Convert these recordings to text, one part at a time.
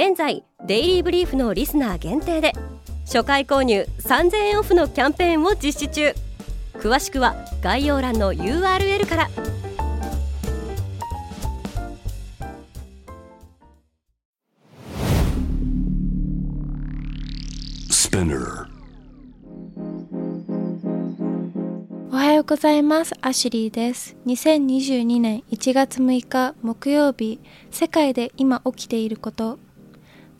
現在デイリーブリーフのリスナー限定で初回購入3000円オフのキャンペーンを実施中詳しくは概要欄の URL からおはようございます。アシュリーです。2022年1月6日木曜日、世界で今起きていること。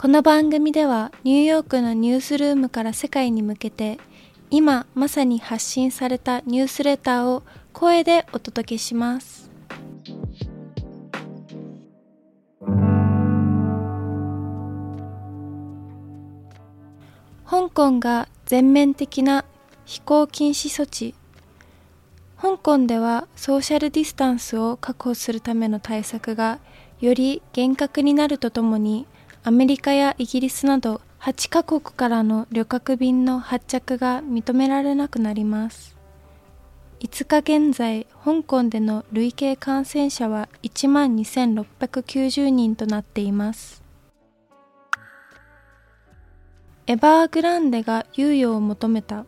この番組ではニューヨークのニュースルームから世界に向けて今まさに発信されたニュースレターを声でお届けします。香港が全面的な飛行禁止措置。香港ではソーシャルディスタンスを確保するための対策がより厳格になるとともにアメリカやイギリスなど8カ国からの旅客便の発着が認められなくなります。5日現在、香港での累計感染者は1万2690人となっています。エバーグランデが猶予を求めた。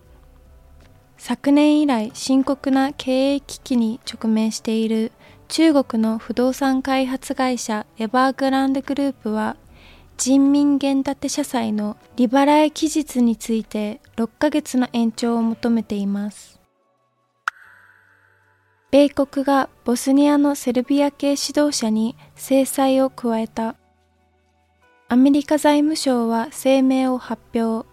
昨年以来深刻な経営危機に直面している中国の不動産開発会社エバーグランデグループは人民元建て社債の利払い期日について6ヶ月の延長を求めています。米国がボスニアのセルビア系指導者に制裁を加えた。アメリカ財務省は声明を発表。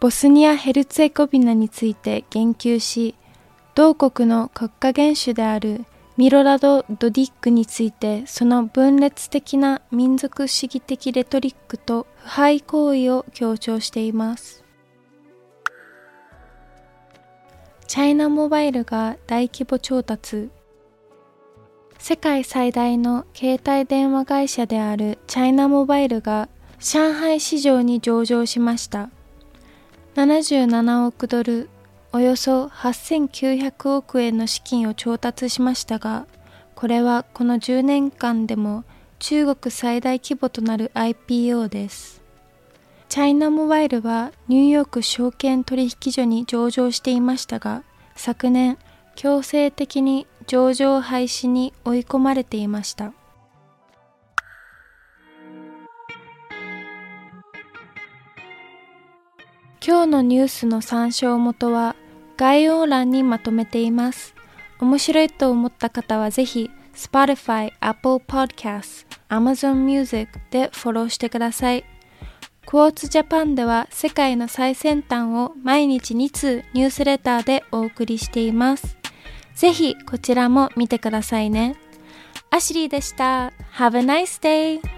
ボスニア・ヘルツェゴビナについて言及し、同国の国家元首であるミロラド・ドディックについてその分裂的な民族主義的レトリックと腐敗行為を強調しています。チャイナモバイルが大規模調達世界最大の携帯電話会社であるチャイナモバイルが上海市場に上場しました。77億ドルおよそ8900億円の資金を調達しましたが、これはこの10年間でも中国最大規模となる IPO です。チャイナモバイルはニューヨーク証券取引所に上場していましたが、昨年強制的に上場廃止に追い込まれていました。今日のニュースの参照元は概要欄にまとめています。面白いと思った方はぜひ Spotify、Apple Podcasts、Amazon Music でフォローしてください。クォーツジャパンでは世界の最先端を毎日2通ニュースレターでお送りしています。ぜひこちらも見てくださいね。アシリーでした。Have a nice day!